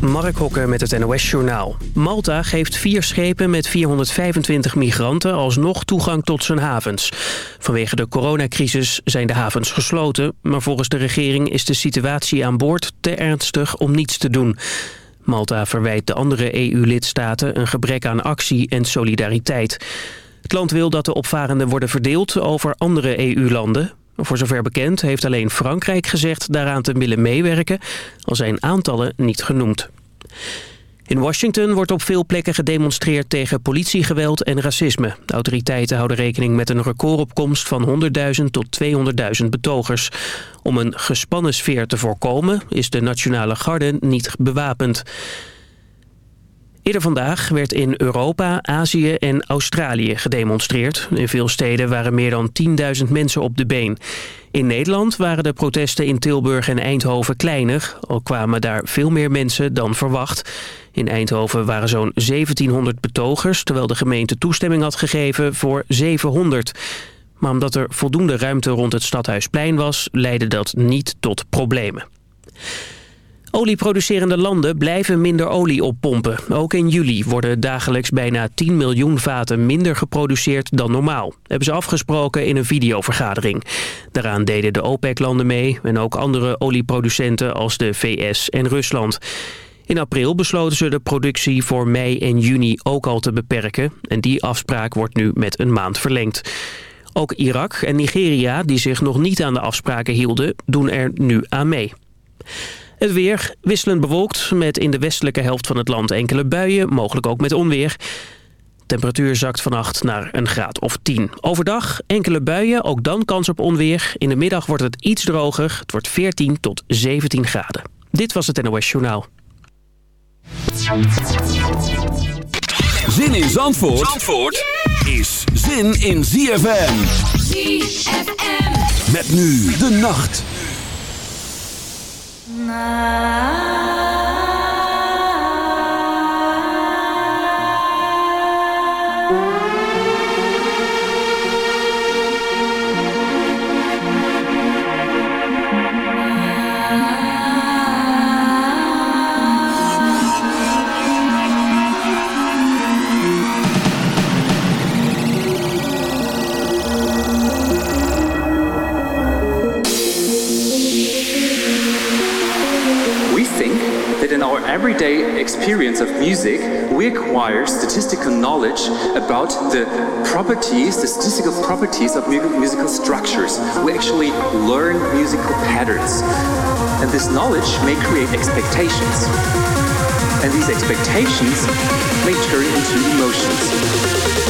Mark Hokker met het NOS-journaal. Malta geeft vier schepen met 425 migranten alsnog toegang tot zijn havens. Vanwege de coronacrisis zijn de havens gesloten... maar volgens de regering is de situatie aan boord te ernstig om niets te doen. Malta verwijt de andere EU-lidstaten een gebrek aan actie en solidariteit. Het land wil dat de opvarenden worden verdeeld over andere EU-landen... Voor zover bekend heeft alleen Frankrijk gezegd daaraan te willen meewerken, al zijn aantallen niet genoemd. In Washington wordt op veel plekken gedemonstreerd tegen politiegeweld en racisme. De autoriteiten houden rekening met een recordopkomst van 100.000 tot 200.000 betogers. Om een gespannen sfeer te voorkomen is de Nationale Garde niet bewapend. Vandaag werd in Europa, Azië en Australië gedemonstreerd. In veel steden waren meer dan 10.000 mensen op de been. In Nederland waren de protesten in Tilburg en Eindhoven kleiner. Al kwamen daar veel meer mensen dan verwacht. In Eindhoven waren zo'n 1700 betogers... terwijl de gemeente toestemming had gegeven voor 700. Maar omdat er voldoende ruimte rond het Stadhuisplein was... leidde dat niet tot problemen. Olieproducerende landen blijven minder olie oppompen. Ook in juli worden dagelijks bijna 10 miljoen vaten minder geproduceerd dan normaal. hebben ze afgesproken in een videovergadering. Daaraan deden de OPEC-landen mee en ook andere olieproducenten als de VS en Rusland. In april besloten ze de productie voor mei en juni ook al te beperken. En die afspraak wordt nu met een maand verlengd. Ook Irak en Nigeria, die zich nog niet aan de afspraken hielden, doen er nu aan mee. Het weer wisselend bewolkt met in de westelijke helft van het land enkele buien, mogelijk ook met onweer. Temperatuur zakt vannacht naar een graad of 10. Overdag enkele buien, ook dan kans op onweer. In de middag wordt het iets droger. Het wordt 14 tot 17 graden. Dit was het NOS Journaal. Zin in Zandvoort, Zandvoort is zin in ZFM. ZFM. Met nu de nacht. な everyday experience of music, we acquire statistical knowledge about the properties, the statistical properties of musical structures. We actually learn musical patterns. And this knowledge may create expectations. And these expectations may turn into emotions.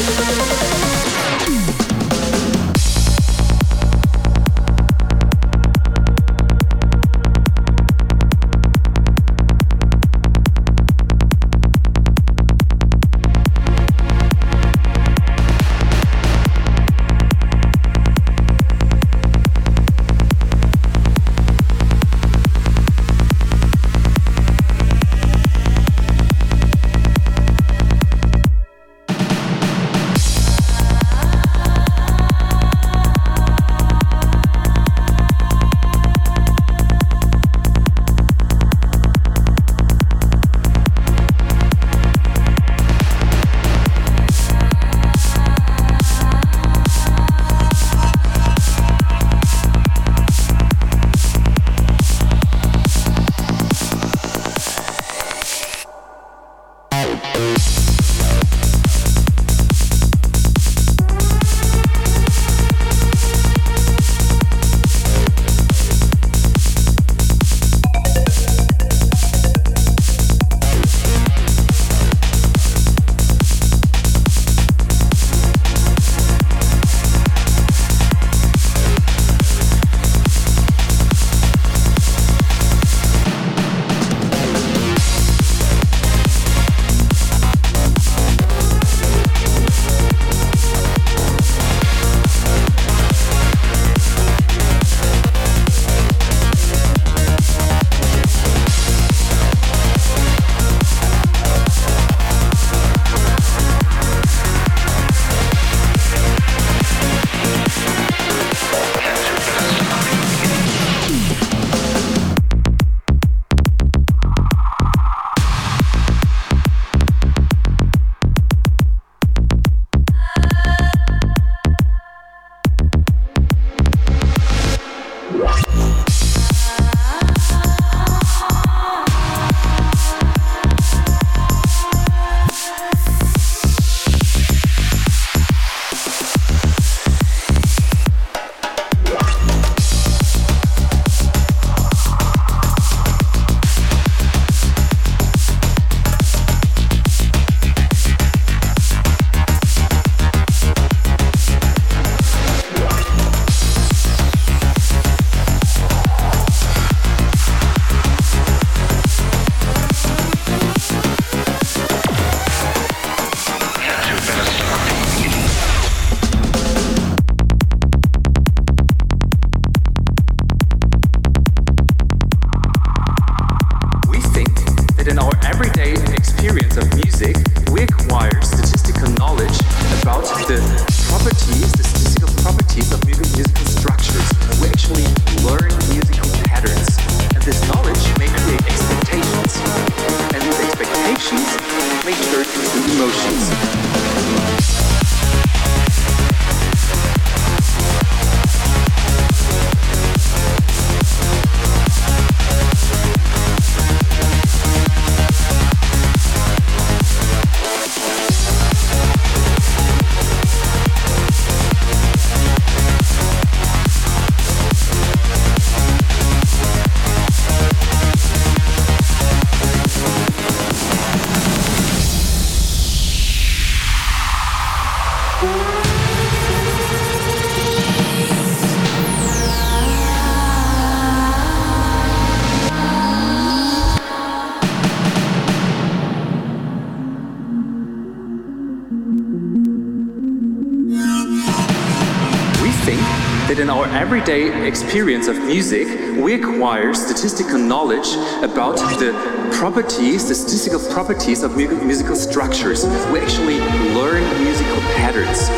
Experience of music, we acquire statistical knowledge about the properties, the statistical properties of mu- musical structures. We actually learn musical patterns.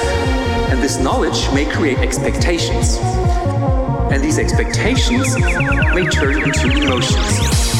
And this knowledge may create expectations. And these expectations may turn into emotions.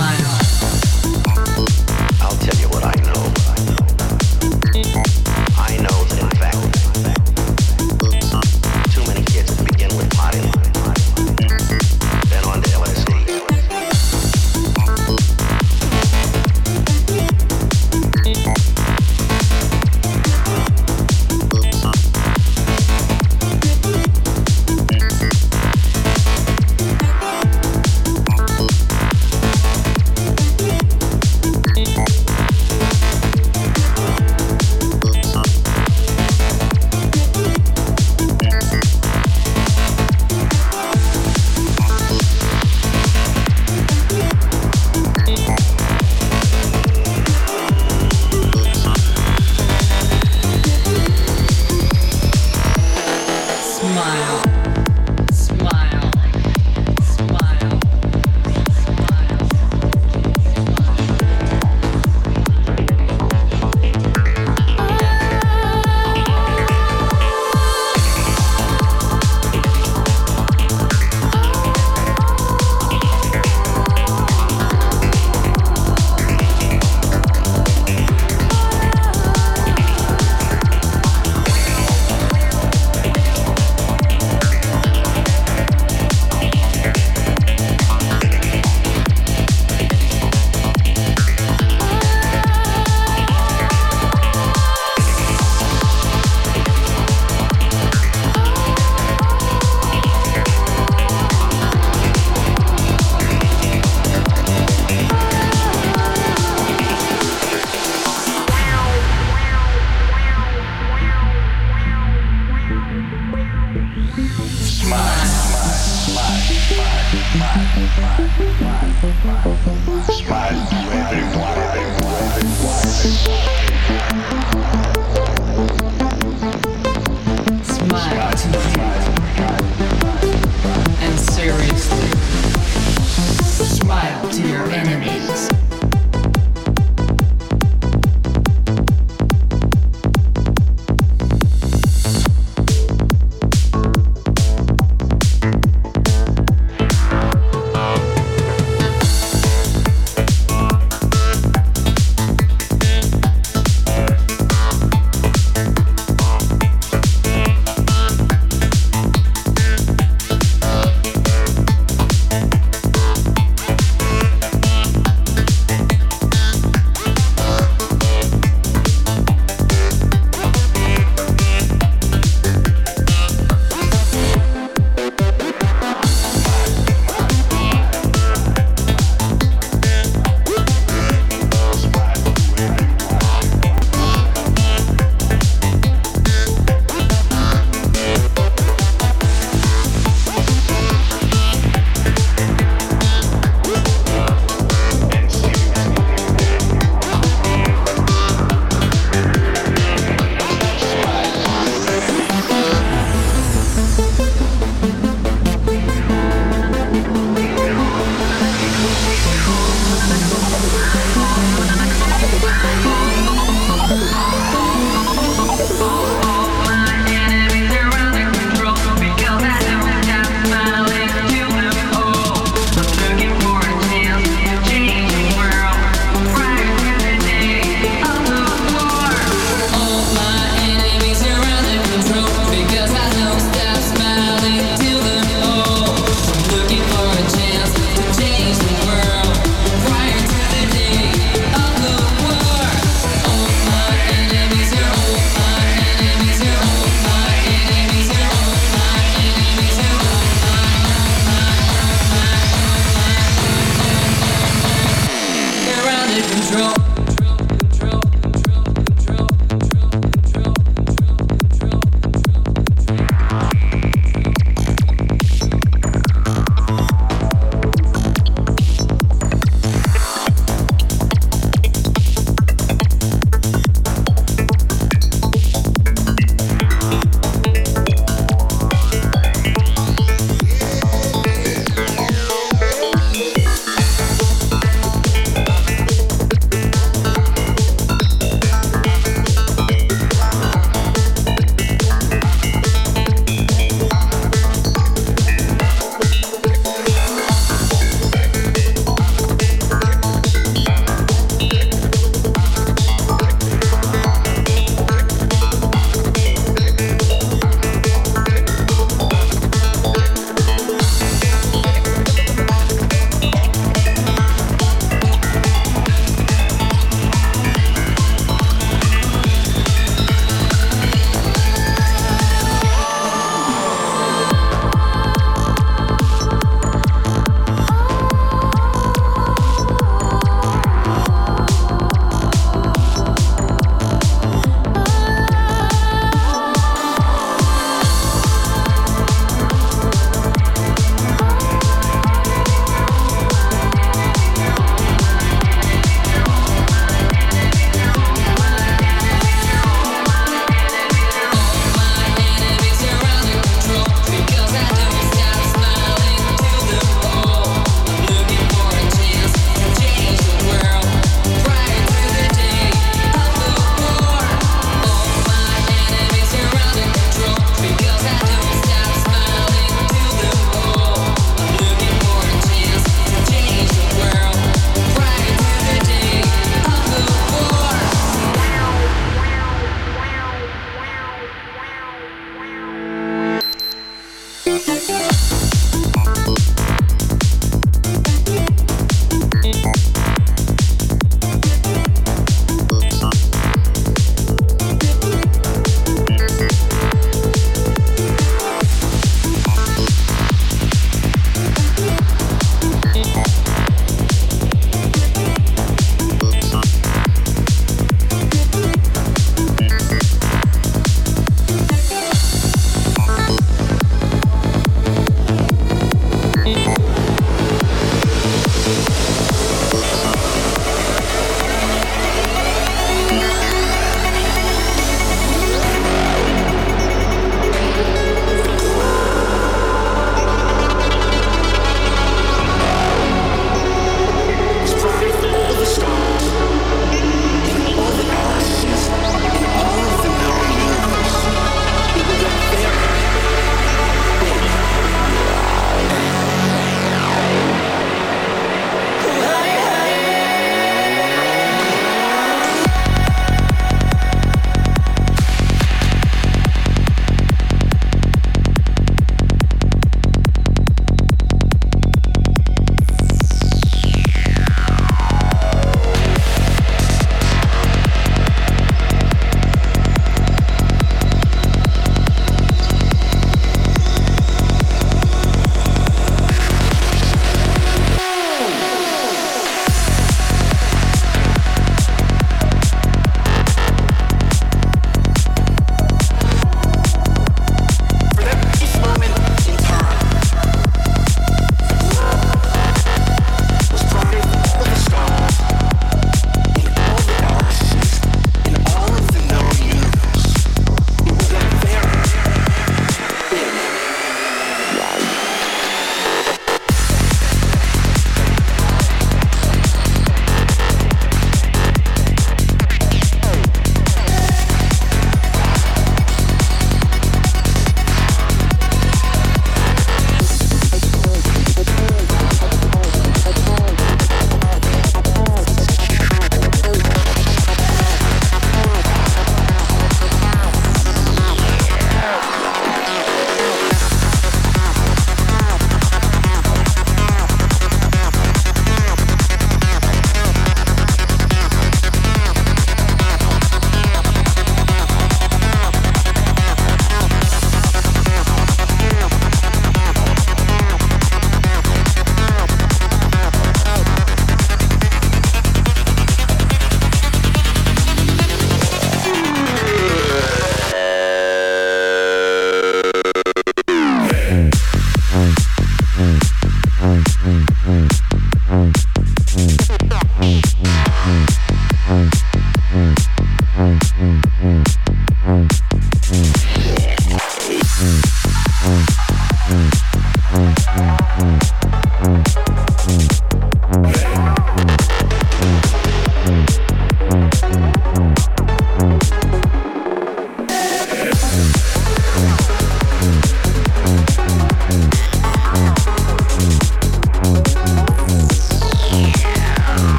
fine. Smile. Smile.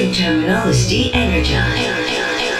Charging terminal is de-energized.